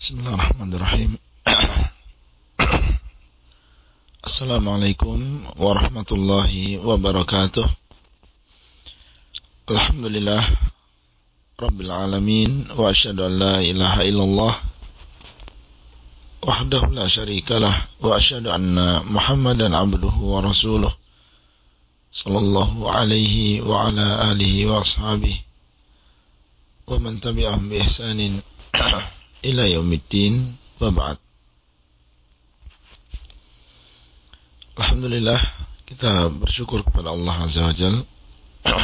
Bismillahirrahmanirrahim. Assalamualaikum warahmatullahi wabarakatuh. Alhamdulillah Rabbil alamin wa asyhadu an la ilaha illallah wahdahu la syarikalah wa asyhadu anna Muhammadan abduhu wa rasuluh sallallahu alaihi wa ala alihi wa ashabihi wa man tabi'ahum bi ihsanin ila yaumiddin wa ba'd. Alhamdulillah kita bersyukur kepada Allah Azza wa Jal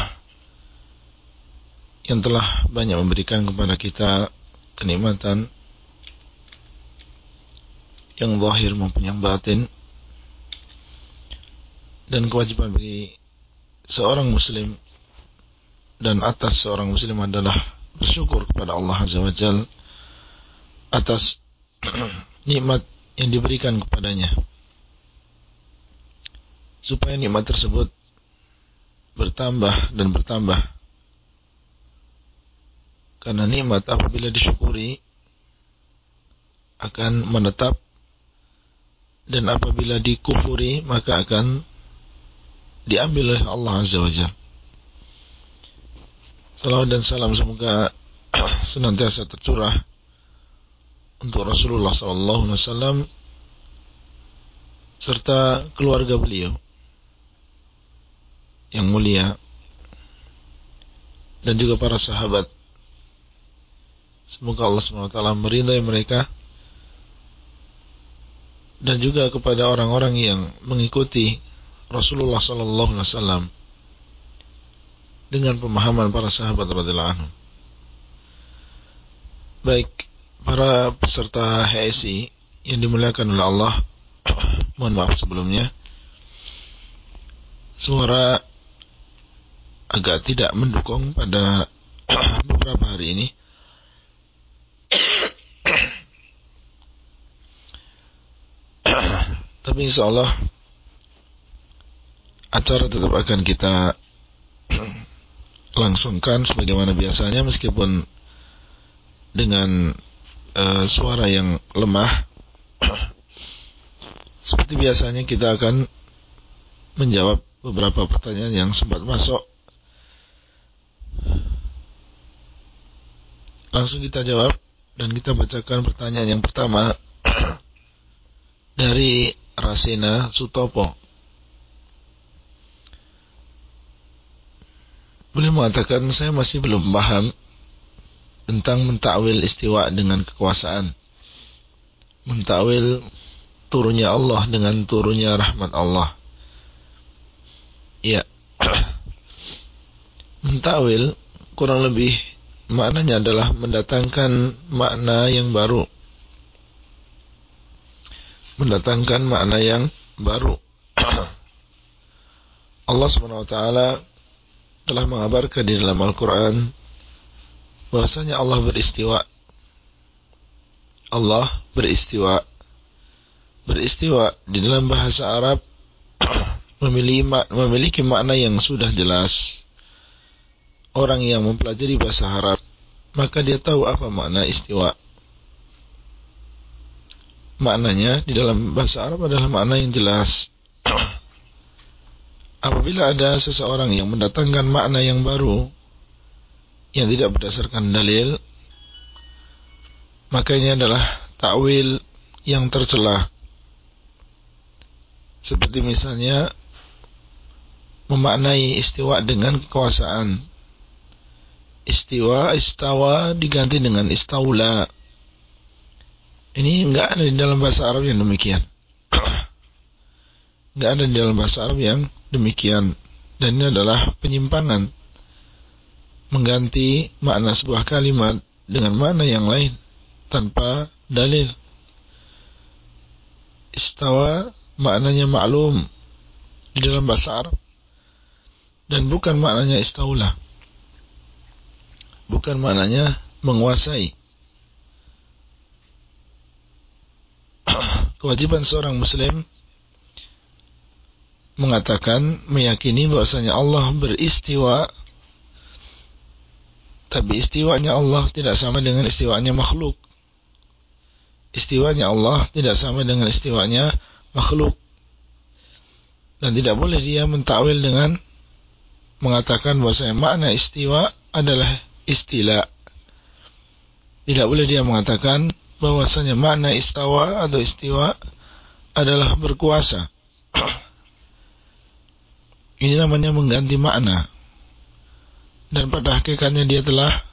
yang telah banyak memberikan kepada kita kenikmatan yang zahir maupun yang batin dan kewajiban bagi seorang muslim dan atas seorang muslim adalah bersyukur kepada Allah Azza wa Jalla atas nikmat yang diberikan kepadanya. Supaya nikmat tersebut bertambah dan bertambah. Karena nikmat apabila disyukuri akan menetap dan apabila dikufuri maka akan diambil oleh Allah Azza wa Jalla. Salawat dan salam semoga senantiasa tercurah untuk Rasulullah SAW serta keluarga beliau yang mulia dan juga para sahabat. Semoga Allah SWT merindai mereka dan juga kepada orang-orang yang mengikuti Rasulullah SAW dengan pemahaman para sahabat radhiyallahu. Baik, para peserta HSI yang dimuliakan oleh Allah mohon maaf sebelumnya. Suara agak tidak mendukung pada beberapa hari ini. Tapi insya Allah acara tetap akan kita langsungkan sebagaimana biasanya meskipun dengan uh, suara yang lemah. Seperti biasanya kita akan menjawab beberapa pertanyaan yang sempat masuk. Langsung kita jawab dan kita bacakan pertanyaan yang pertama. Dari Rasina Sutopo. Beliau mengatakan saya masih belum paham tentang mentakwil istiwa dengan kekuasaan. Mentakwil turunnya Allah dengan turunnya rahmat Allah. Ya. mentakwil kurang lebih maknanya adalah mendatangkan makna yang baru. Mendatangkan makna yang baru. Allah taala telah mengabarkan di dalam Al-Quran bahwasanya Allah beristiwa. Allah beristiwa. Beristiwa di dalam bahasa Arab memiliki makna yang sudah jelas. Orang yang mempelajari bahasa Arab, maka dia tahu apa makna istiwa. Maknanya di dalam bahasa Arab adalah makna yang jelas. Apabila ada seseorang yang mendatangkan makna yang baru yang tidak berdasarkan dalil maka ini adalah takwil yang tercela seperti misalnya memaknai istiwa dengan kekuasaan. Istiwa istawa diganti dengan istaula. Ini enggak ada di dalam bahasa Arab yang demikian. Enggak ada di dalam bahasa Arab yang demikian. Dan ini adalah penyimpangan mengganti makna sebuah kalimat dengan makna yang lain tanpa dalil. Istawa maknanya maklum di dalam bahasa Arab dan bukan maknanya istaula. Bukan maknanya menguasai. Kewajiban seorang muslim mengatakan meyakini bahwasanya Allah beristiwa tapi istiwanya Allah tidak sama dengan istiwanya makhluk. istiwanya Allah tidak sama dengan istiwanya makhluk. Dan tidak boleh dia mentakwil dengan mengatakan bahwa makna istiwa adalah istilah. Tidak boleh dia mengatakan bahwasanya makna istawa atau istiwa adalah berkuasa. Ini namanya mengganti makna. Dan pada hakikatnya dia telah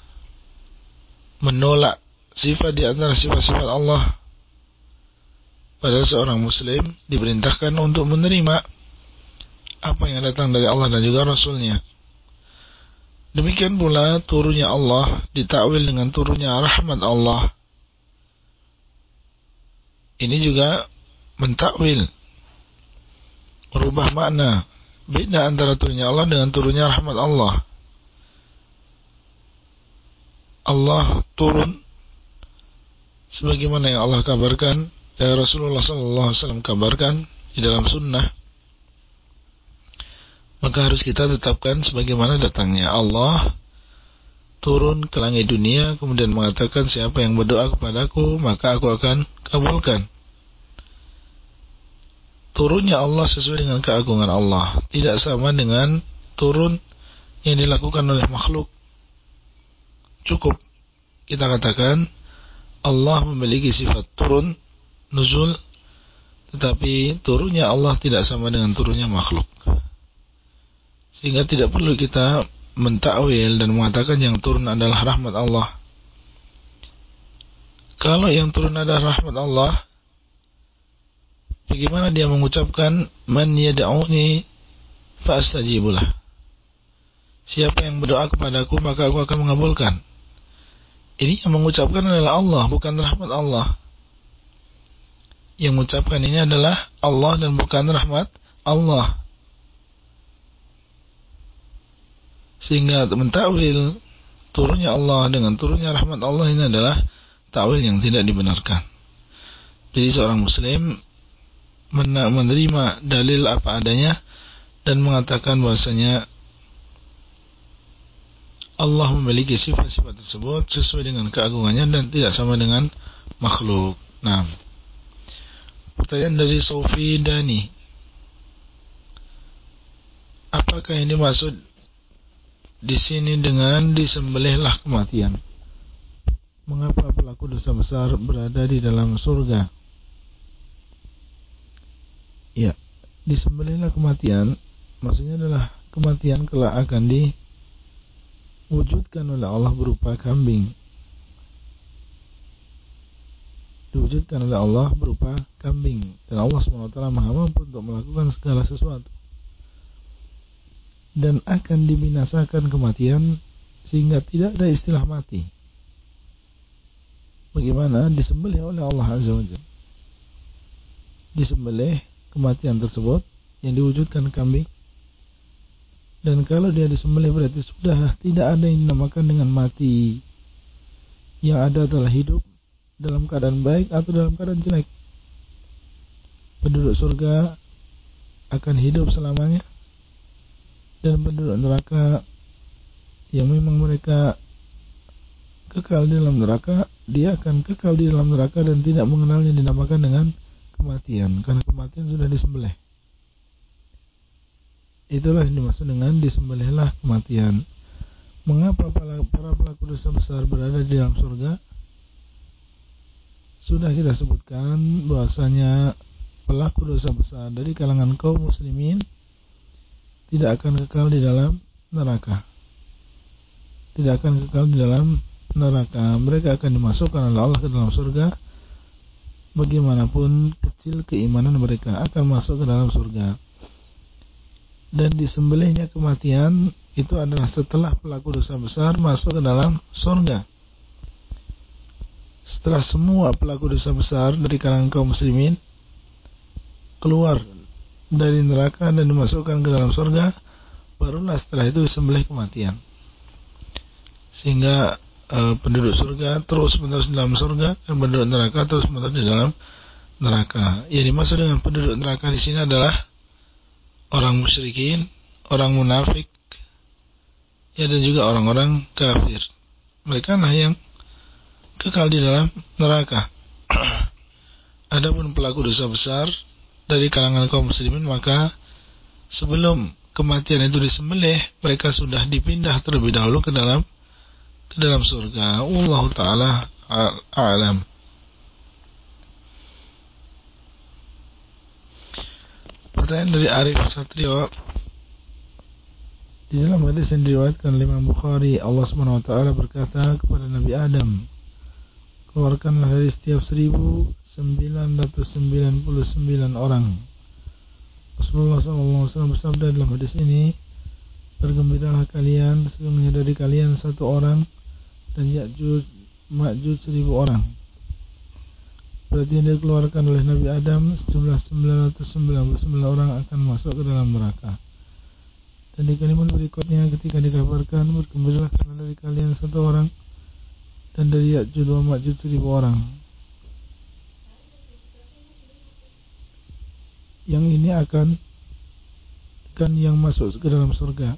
menolak sifat di antara sifat-sifat Allah. Pada seorang muslim diperintahkan untuk menerima apa yang datang dari Allah dan juga Rasulnya. Demikian pula turunnya Allah ditakwil dengan turunnya rahmat Allah. Ini juga mentakwil merubah makna beda antara turunnya Allah dengan turunnya rahmat Allah. Allah turun. Sebagaimana yang Allah kabarkan dan Rasulullah sallallahu alaihi wasallam kabarkan di dalam sunnah maka harus kita tetapkan sebagaimana datangnya Allah turun ke langit dunia kemudian mengatakan siapa yang berdoa kepadaku maka aku akan kabulkan. Turunnya Allah sesuai dengan keagungan Allah tidak sama dengan turun yang dilakukan oleh makhluk cukup kita katakan Allah memiliki sifat turun nuzul tetapi turunnya Allah tidak sama dengan turunnya makhluk sehingga tidak perlu kita mentakwil dan mengatakan yang turun adalah rahmat Allah. Kalau yang turun adalah rahmat Allah, bagaimana dia mengucapkan man yad'uni fa'astajibulah. Siapa yang berdoa kepadaku maka aku akan mengabulkan. Ini yang mengucapkan adalah Allah, bukan rahmat Allah. Yang mengucapkan ini adalah Allah dan bukan rahmat Allah. Sehingga mentakwil turunnya Allah dengan turunnya rahmat Allah ini adalah takwil yang tidak dibenarkan. Jadi seorang muslim menerima dalil apa adanya dan mengatakan bahwasanya Allah memiliki sifat-sifat tersebut sesuai dengan keagungannya dan tidak sama dengan makhluk. Nah, pertanyaan dari Sofi Dani. Apakah ini maksud di sini dengan disembelihlah kematian. Mengapa pelaku dosa besar berada di dalam surga? Ya, disembelihlah kematian maksudnya adalah kematian kelak akan diwujudkan oleh Allah berupa kambing. Diwujudkan oleh Allah berupa kambing dan Allah SWT maha mampu untuk melakukan segala sesuatu dan akan dibinasakan kematian sehingga tidak ada istilah mati. Bagaimana disembelih oleh Allah Azza wa. Disembelih kematian tersebut yang diwujudkan kambing dan kalau dia disembelih berarti sudah tidak ada yang dinamakan dengan mati. Yang ada adalah hidup dalam keadaan baik atau dalam keadaan jelek. Penduduk surga akan hidup selamanya dan penduduk neraka yang memang mereka kekal di dalam neraka, dia akan kekal di dalam neraka dan tidak mengenalnya dinamakan dengan kematian karena kematian sudah disembelih. Itulah yang dimaksud dengan disembelihlah kematian. Mengapa para, pelaku dosa besar berada di dalam surga? Sudah kita sebutkan bahwasanya pelaku dosa besar dari kalangan kaum muslimin tidak akan kekal di dalam neraka. Tidak akan kekal di dalam neraka. Mereka akan dimasukkan oleh Allah ke dalam surga. Bagaimanapun kecil keimanan mereka akan masuk ke dalam surga. Dan disembelihnya kematian itu adalah setelah pelaku dosa besar masuk ke dalam surga. Setelah semua pelaku dosa besar dari kalangan kaum muslimin keluar dari neraka dan dimasukkan ke dalam surga barulah setelah itu disembelih kematian sehingga e, penduduk surga terus menerus di dalam surga dan penduduk neraka terus menerus di dalam neraka yang dimaksud dengan penduduk neraka di sini adalah orang musyrikin orang munafik ya dan juga orang-orang kafir mereka lah yang kekal di dalam neraka Adapun pelaku dosa besar dari kalangan kaum muslimin maka sebelum kematian itu disembelih mereka sudah dipindah terlebih dahulu ke dalam ke dalam surga. Allah taala a'lam. Pertanyaan dari Arif Satrio. Di dalam hadis yang diriwayatkan oleh Imam Bukhari Allah Subhanahu berkata kepada Nabi Adam Keluarkanlah dari setiap seribu 999 orang. Rasulullah SAW bersabda dalam hadis ini Bergembiralah kalian Sesungguhnya dari kalian satu orang Dan Ya'juj Ma'juj seribu orang Berarti yang dikeluarkan oleh Nabi Adam Sejumlah 999 orang akan masuk ke dalam neraka. Dan di kalimat berikutnya ketika dikabarkan Bergembiralah karena dari kalian satu orang Dan dari Ya'juj wa Ma'juj seribu orang. Yang ini akan kan yang masuk ke dalam surga.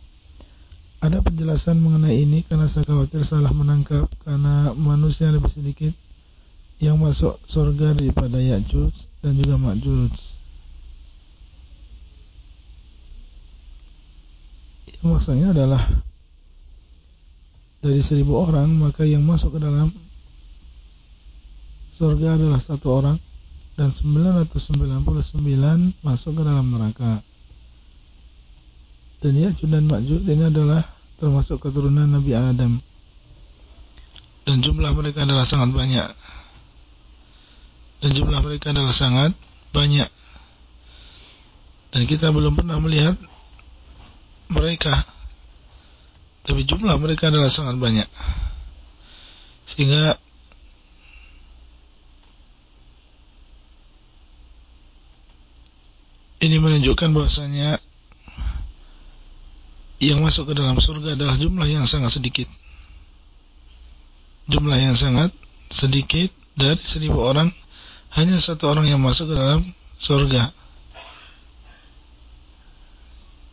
Ada penjelasan mengenai ini karena saya khawatir salah menangkap karena manusia lebih sedikit yang masuk surga daripada Ya'juj dan juga Ma'juj. Maksudnya adalah dari seribu orang maka yang masuk ke dalam surga adalah satu orang dan 999 masuk ke dalam neraka. Dan Ya'juj dan Ma'juj ini adalah termasuk keturunan Nabi Adam. Dan jumlah mereka adalah sangat banyak. Dan jumlah mereka adalah sangat banyak. Dan kita belum pernah melihat mereka. Tapi jumlah mereka adalah sangat banyak. Sehingga Ini menunjukkan bahwasanya yang masuk ke dalam surga adalah jumlah yang sangat sedikit. Jumlah yang sangat sedikit dari seribu orang hanya satu orang yang masuk ke dalam surga.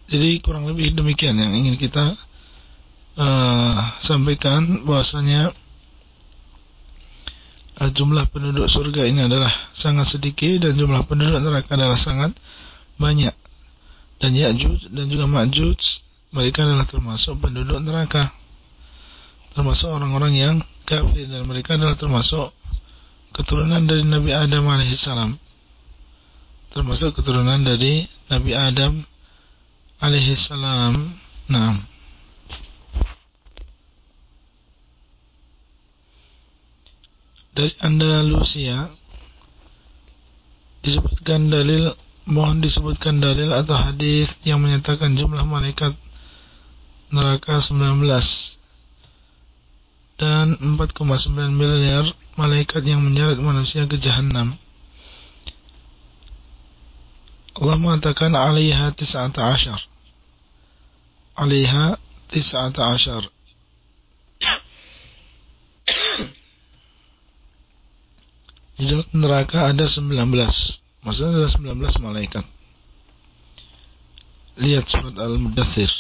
Jadi kurang lebih demikian yang ingin kita uh, sampaikan bahwasanya uh, jumlah penduduk surga ini adalah sangat sedikit dan jumlah penduduk neraka adalah sangat banyak dan Ya'juj dan juga Ma'juj mereka adalah termasuk penduduk neraka termasuk orang-orang yang kafir dan mereka adalah termasuk keturunan dari Nabi Adam alaihissalam termasuk keturunan dari Nabi Adam alaihissalam nah dari Andalusia disebutkan dalil mohon disebutkan dalil atau hadis yang menyatakan jumlah malaikat neraka 19 dan 4,9 miliar malaikat yang menyeret manusia ke jahanam. Allah mengatakan alaiha tis'ata ashar. Alaiha tis'ata ashar. Di dalam neraka ada 19 Maksudnya ada 19 malaikat. Lihat surat Al-Mudathir.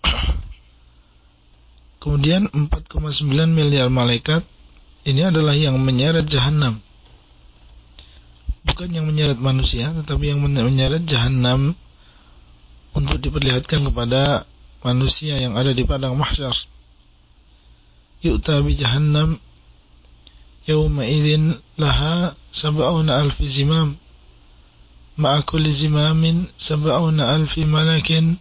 Kemudian 4,9 miliar malaikat ini adalah yang menyeret jahanam. Bukan yang menyeret manusia, tetapi yang menyeret jahanam untuk diperlihatkan kepada manusia yang ada di padang mahsyar. Yu'ta bi jahannam yawma idzin laha sab'una alf zimam ma'a kulli zimamin sab'una alf malakin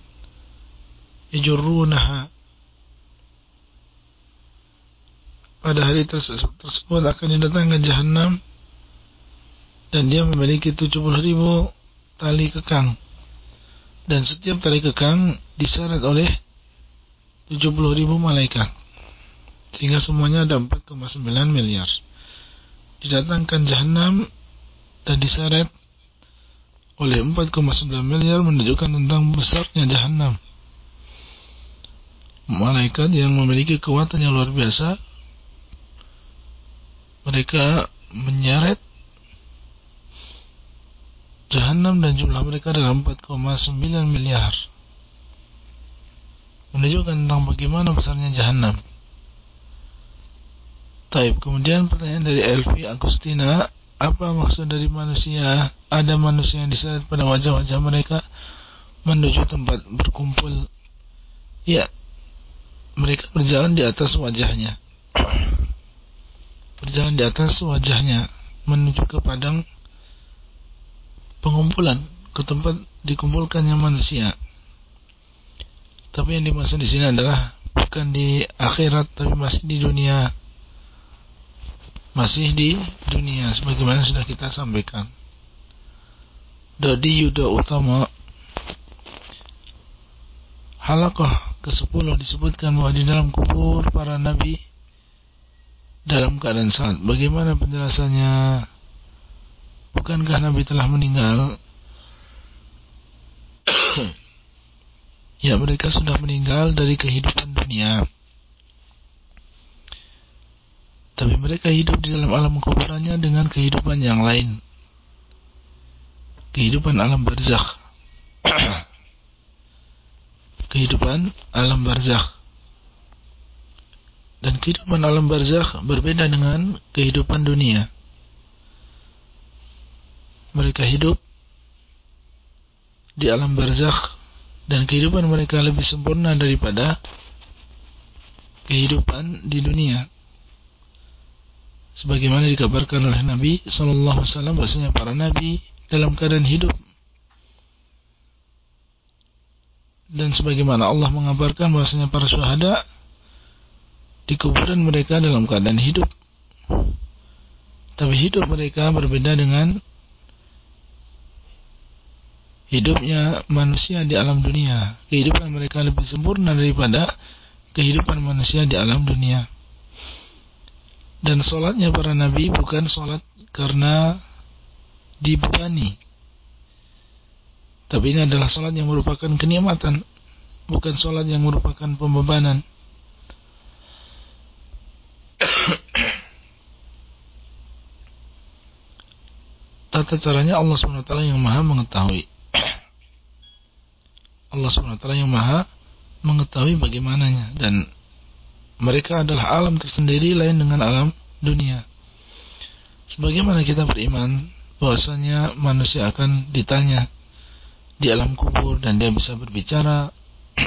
yajurrunaha pada hari tersebut akan didatangkan jahanam dan dia memiliki 70 ribu tali kekang. Dan setiap tali kekang diseret oleh 70 ribu malaikat. Sehingga semuanya ada 4,9 miliar. Didatangkan jahanam dan diseret oleh 4,9 miliar menunjukkan tentang besarnya jahanam. Malaikat yang memiliki kekuatan yang luar biasa mereka menyeret jahanam dan jumlah mereka adalah 4,9 miliar. Menunjukkan tentang bagaimana besarnya jahanam. Taib. Kemudian pertanyaan dari Elvi Agustina apa maksud dari manusia? Ada manusia yang diseret pada wajah-wajah mereka menuju tempat berkumpul. Ya, mereka berjalan di atas wajahnya. Berjalan di atas wajahnya menuju ke padang pengumpulan, ke tempat dikumpulkannya manusia. Tapi yang dimaksud di sini adalah bukan di akhirat tapi masih di dunia masih di dunia sebagaimana sudah kita sampaikan. Dodi Yuda Utama Halakoh ke-10 disebutkan bahwa di dalam kubur para nabi dalam keadaan salat. Bagaimana penjelasannya? Bukankah nabi telah meninggal? ya mereka sudah meninggal dari kehidupan dunia. Tapi mereka hidup di dalam alam kuburannya dengan kehidupan yang lain. Kehidupan alam barzakh. kehidupan alam barzakh. Dan kehidupan alam barzakh berbeda dengan kehidupan dunia. Mereka hidup di alam barzakh dan kehidupan mereka lebih sempurna daripada kehidupan di dunia sebagaimana dikabarkan oleh Nabi sallallahu alaihi wasallam bahwasanya para nabi dalam keadaan hidup dan sebagaimana Allah mengabarkan bahwasanya para syuhada di kuburan mereka dalam keadaan hidup tapi hidup mereka berbeda dengan hidupnya manusia di alam dunia kehidupan mereka lebih sempurna daripada kehidupan manusia di alam dunia dan sholatnya para nabi bukan sholat karena dibebani. Tapi ini adalah sholat yang merupakan kenikmatan, bukan sholat yang merupakan pembebanan. Tata caranya Allah SWT yang maha mengetahui. Allah SWT yang maha mengetahui bagaimananya dan mereka adalah alam tersendiri lain dengan alam dunia. Sebagaimana kita beriman bahwasanya manusia akan ditanya di alam kubur dan dia bisa berbicara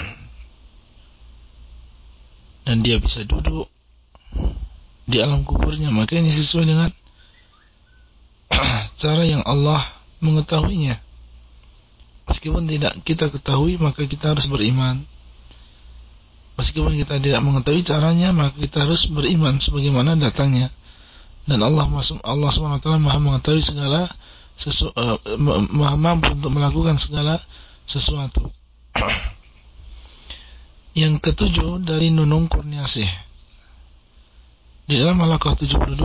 dan dia bisa duduk di alam kuburnya maka ini sesuai dengan cara yang Allah mengetahuinya meskipun tidak kita ketahui maka kita harus beriman Meskipun kita tidak mengetahui caranya, maka kita harus beriman sebagaimana datangnya. Dan Allah Allah SWT maha mengetahui segala sesu, uh, maha mampu untuk melakukan segala sesuatu. Yang ketujuh dari Nunung Kurniasih. Di dalam halaqah 72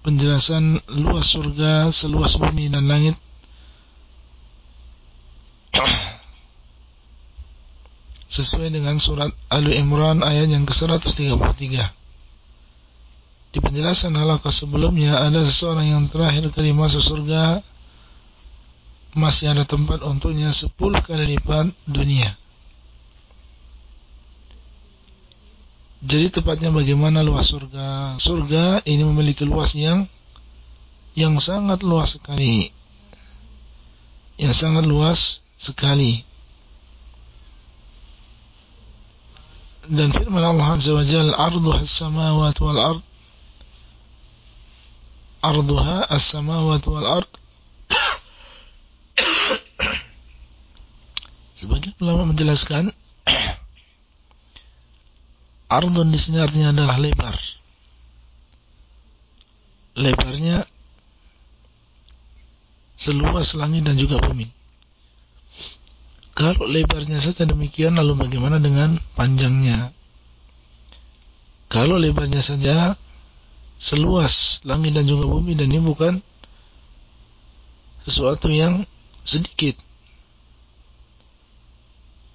penjelasan luas surga seluas bumi dan langit sesuai dengan surat Ali Imran ayat yang ke-133. Di penjelasan halaqah sebelumnya ada seseorang yang terakhir kali masuk surga masih ada tempat untuknya 10 kali lipat dunia. Jadi tepatnya bagaimana luas surga? Surga ini memiliki luas yang yang sangat luas sekali. Yang sangat luas sekali. dan firman Allah Azza wa Jalla arduha as-samawati wal ard arduha as-samawati wal ard sebagian ulama menjelaskan ardun di sini artinya adalah lebar lebarnya seluas langit dan juga bumi kalau lebarnya saja demikian, lalu bagaimana dengan panjangnya? Kalau lebarnya saja seluas langit dan juga bumi dan ini bukan sesuatu yang sedikit.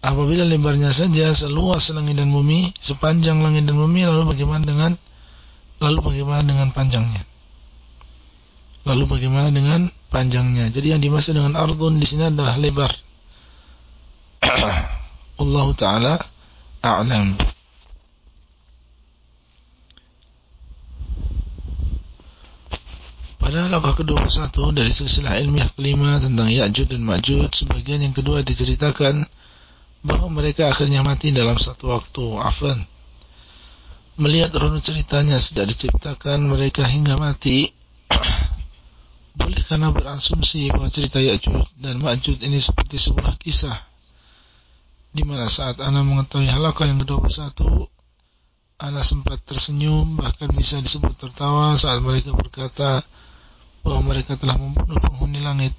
Apabila lebarnya saja seluas langit dan bumi, sepanjang langit dan bumi, lalu bagaimana dengan lalu bagaimana dengan panjangnya? Lalu bagaimana dengan panjangnya? Jadi yang dimaksud dengan ardun di sini adalah lebar. Allah Ta'ala a'lam. Pada langkah ke-21 dari silsilah ilmiah kelima tentang Ya'jud dan Ma'jud, sebagian yang kedua diceritakan bahwa mereka akhirnya mati dalam satu waktu. Afan. Melihat runut ceritanya sejak diciptakan mereka hingga mati, boleh karena berasumsi bahwa cerita Ya'jud dan Ma'jud ini seperti sebuah kisah di mana saat Ana mengetahui halakah yang ke-21 Ana sempat tersenyum bahkan bisa disebut tertawa saat mereka berkata bahwa mereka telah membunuh penghuni langit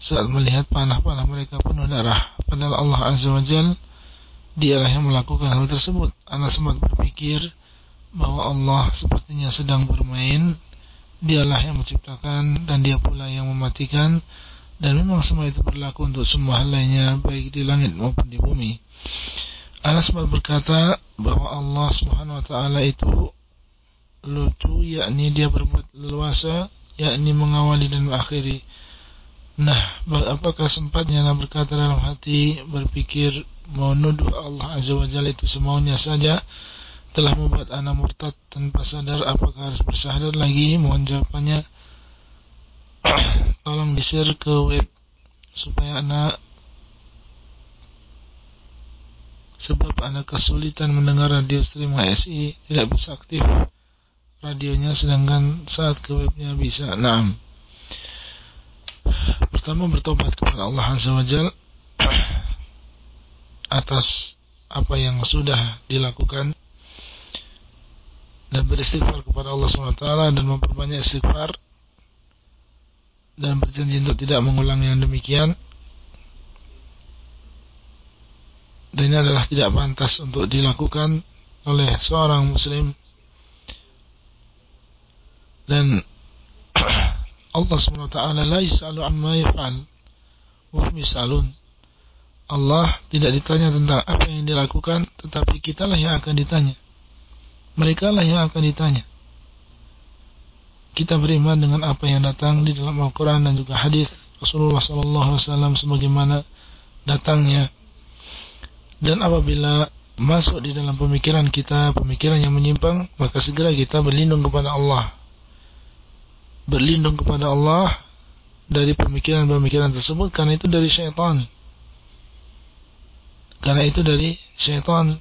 saat melihat panah-panah mereka penuh darah padahal Allah Azza wa Jal dialah yang melakukan hal tersebut Ana sempat berpikir bahwa Allah sepertinya sedang bermain dialah yang menciptakan dan dia pula yang mematikan dan memang semua itu berlaku untuk semua hal lainnya baik di langit maupun di bumi. Anas berkata bahwa Allah Subhanahu wa taala itu lucu yakni dia berbuat leluasa yakni mengawali dan mengakhiri. Nah, apakah sempatnya Ana berkata dalam hati berpikir mau nuduh Allah Azza wa Jalla itu semaunya saja telah membuat Ana murtad tanpa sadar apakah harus bersyahadat lagi? Mohon jawabannya. Tolong di-share ke web supaya anak sebab anak kesulitan mendengar radio stream HSI tidak bisa aktif radionya sedangkan saat ke webnya bisa. Nah pertama bertobat kepada Allah Azza wa Jal atas apa yang sudah dilakukan dan beristighfar kepada Allah SWT dan memperbanyak istighfar dan berjanji untuk tidak mengulang yang demikian. Dan ini adalah tidak pantas untuk dilakukan oleh seorang muslim dan Allah SWT la yis'alu amma yaf'al. Wa misalun Allah tidak ditanya tentang apa yang dilakukan tetapi kitalah yang akan ditanya. Mereka lah yang akan ditanya. Kita beriman dengan apa yang datang di dalam Al-Quran dan juga hadis Rasulullah SAW sebagaimana datangnya. Dan apabila masuk di dalam pemikiran kita pemikiran yang menyimpang maka segera kita berlindung kepada Allah berlindung kepada Allah dari pemikiran-pemikiran tersebut karena itu dari syaitan. Karena itu dari syaitan.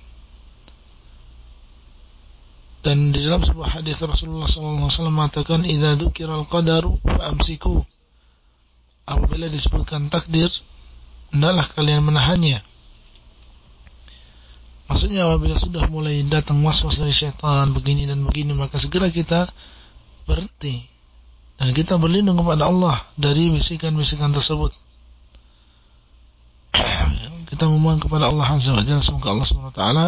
Dan di dalam sebuah hadis Rasulullah SAW mengatakan idza al qadaru fa'amsiku. Apabila disebutkan takdir hendaklah kalian menahannya. Maksudnya apabila sudah mulai datang was-was dari syaitan begini dan begini maka segera kita berhenti dan kita berlindung kepada Allah dari bisikan-bisikan tersebut kita memohon kepada Allah Azza wa Jalla semoga Allah taala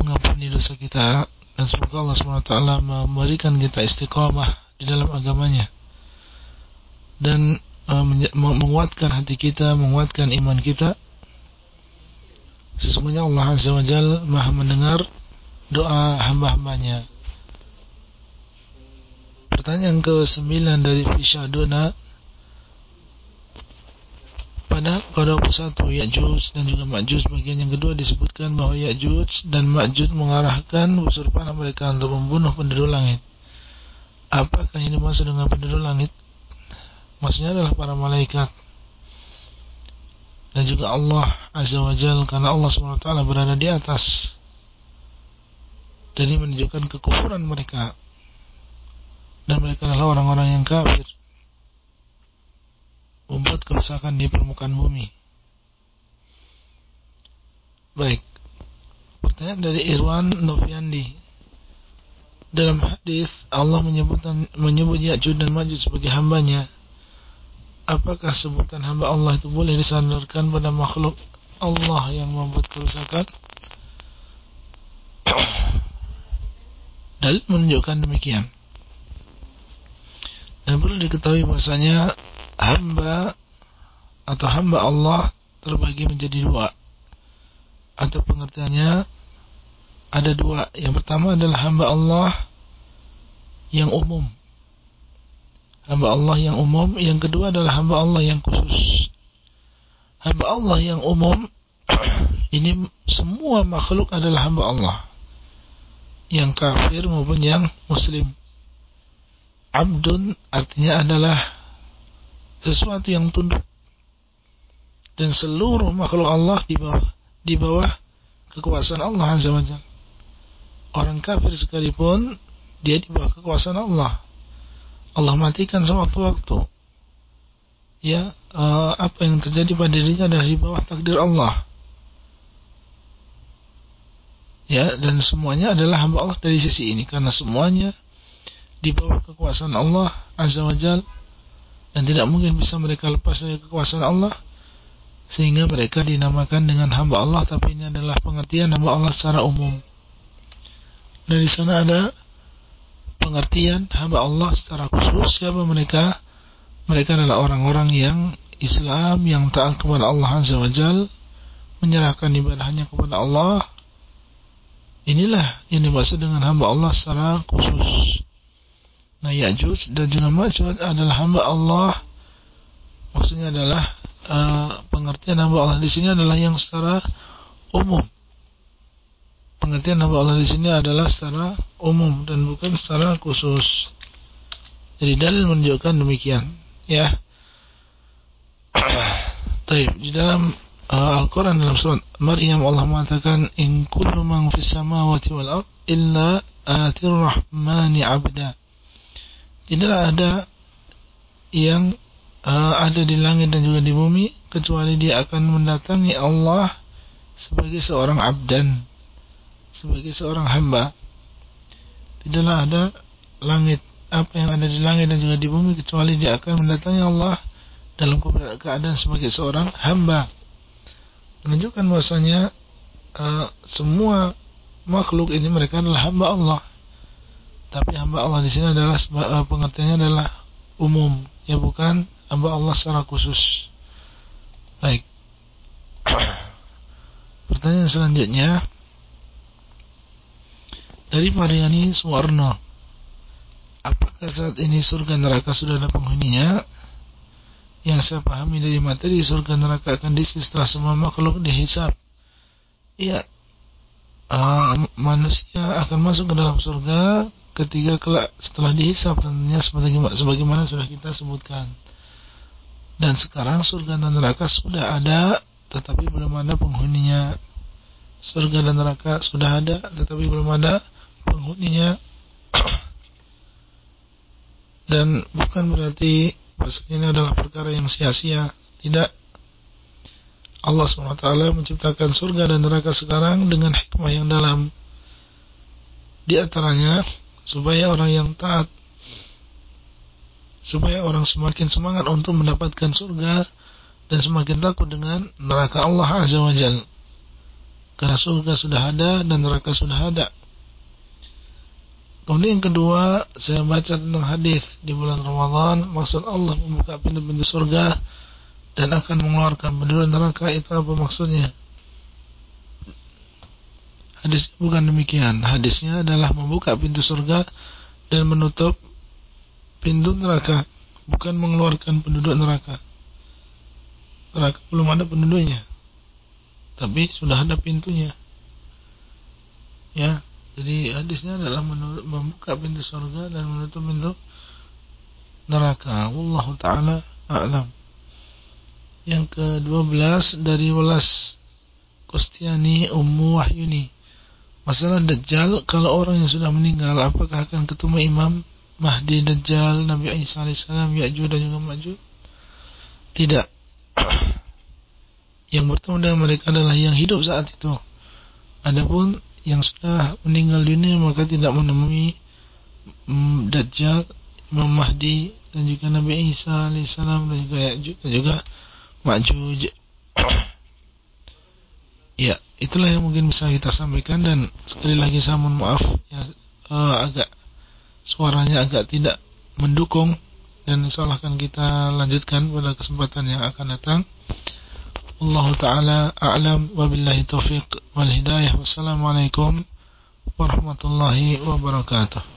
mengampuni dosa kita dan semoga Allah SWT memberikan kita istiqamah di dalam agamanya dan uh, menguatkan hati kita, menguatkan iman kita. Sesungguhnya Allah Azza wa Jal maha mendengar doa hamba-hambanya. Pertanyaan ke-9 dari Fisyaduna pada pada satu Ya'juj dan juga Ma'juj bagian yang kedua disebutkan bahwa Ya'juj dan Ma'juj mengarahkan busur panah mereka untuk membunuh penduduk langit. Apakah ini maksud dengan penduduk langit? Maksudnya adalah para malaikat. Dan juga Allah Azza wa Jal karena Allah SWT berada di atas. Jadi menunjukkan kekufuran mereka dan mereka adalah orang-orang yang kafir membuat kerusakan di permukaan bumi. Baik. Pertanyaan dari Irwan Noviandi. Dalam hadis Allah menyebut menyebut Ya'juj dan Ma'juj sebagai hambanya. Apakah sebutan hamba Allah itu boleh disandarkan pada makhluk Allah yang membuat kerusakan? Dalil menunjukkan demikian. Dan perlu diketahui bahasanya hamba atau hamba Allah terbagi menjadi dua. Atau pengertiannya ada dua. Yang pertama adalah hamba Allah yang umum. Hamba Allah yang umum. Yang kedua adalah hamba Allah yang khusus. Hamba Allah yang umum ini semua makhluk adalah hamba Allah. Yang kafir maupun yang muslim abdun artinya adalah sesuatu yang tunduk dan seluruh makhluk Allah di bawah di bawah kekuasaan Allah Azza wa Orang kafir sekalipun dia di bawah kekuasaan Allah. Allah matikan sewaktu-waktu. Ya, uh, apa yang terjadi pada dirinya dari bawah takdir Allah. Ya, dan semuanya adalah hamba Allah dari sisi ini karena semuanya di bawah kekuasaan Allah Azza wa Jal dan tidak mungkin bisa mereka lepas dari kekuasaan Allah sehingga mereka dinamakan dengan hamba Allah tapi ini adalah pengertian hamba Allah secara umum. Dan di sana ada pengertian hamba Allah secara khusus siapa mereka? Mereka adalah orang-orang yang Islam yang taat kepada Allah Azza wa Jal menyerahkan ibadahnya kepada Allah. Inilah yang dimaksud dengan hamba Allah secara khusus Nah Ya'juj dan juga Ma'juj adalah hamba Allah. Maksudnya adalah uh, Pengertian hamba Allah di sini adalah yang secara umum. Pengertian hamba Allah di sini adalah secara umum Dan bukan secara khusus. Jadi dalil menunjukkan demikian Ya. Taib Di dalam uh, Al-Quran dalam surat Maryam Allah mengatakan In kullu man fis samawati wal ard Illa atir rahmani abda Tidaklah ada yang uh, ada di langit dan juga di bumi kecuali dia akan mendatangi Allah sebagai seorang abdan, sebagai seorang hamba. Tidaklah ada langit apa yang ada di langit dan juga di bumi kecuali dia akan mendatangi Allah dalam keadaan sebagai seorang hamba. Menunjukkan bahwasanya uh, semua makhluk ini mereka adalah hamba Allah tapi hamba Allah di sini adalah eh, pengertiannya adalah umum, ya bukan hamba Allah secara khusus. Baik. Pertanyaan selanjutnya dari Mariani Suwarno. Apakah saat ini surga neraka sudah ada penghuninya? Yang saya pahami dari materi surga neraka akan diisi setelah semua makhluk dihisap. Iya, uh, manusia akan masuk ke dalam surga ketika kelak setelah dihisap tentunya sebagaimana, sebagaimana sudah kita sebutkan. Dan sekarang surga dan neraka sudah ada tetapi belum ada penghuninya. Surga dan neraka sudah ada tetapi belum ada penghuninya. dan bukan berarti bahasanya ini adalah perkara yang sia-sia. Tidak. Allah SWT menciptakan surga dan neraka sekarang dengan hikmah yang dalam. Di antaranya supaya orang yang taat supaya orang semakin semangat untuk mendapatkan surga dan semakin takut dengan neraka Allah Azza wa Jal. Karena surga sudah ada dan neraka sudah ada. Kemudian yang kedua saya baca tentang hadis di bulan Ramadan maksud Allah membuka pintu-pintu surga dan akan mengeluarkan penduduk neraka. Itu apa maksudnya Hadis bukan demikian. Hadisnya adalah membuka pintu surga dan menutup pintu neraka, bukan mengeluarkan penduduk neraka. Neraka belum ada penduduknya, tapi sudah ada pintunya. Ya, jadi hadisnya adalah membuka pintu surga dan menutup pintu neraka. Wallahu taala a'lam. Yang ke-12 dari Welas Kostiani Ummu Wahyuni Masalah Dajjal, kalau orang yang sudah meninggal, apakah akan ketemu Imam Mahdi Dajjal, Nabi Isa AS, Ya'juj dan juga Ma'juj? Tidak. yang bertemu dengan mereka adalah yang hidup saat itu. Adapun yang sudah meninggal dunia maka tidak menemui mm, Dajjal, Imam Mahdi dan juga Nabi Isa AS dan juga Ya'juj dan juga Ma'juj. ya, itulah yang mungkin bisa kita sampaikan dan sekali lagi saya mohon maaf ya uh, agak suaranya agak tidak mendukung dan insyaallah akan kita lanjutkan pada kesempatan yang akan datang. Allah taala a'lam wabillahi taufiq wal hidayah. Wassalamualaikum warahmatullahi wabarakatuh.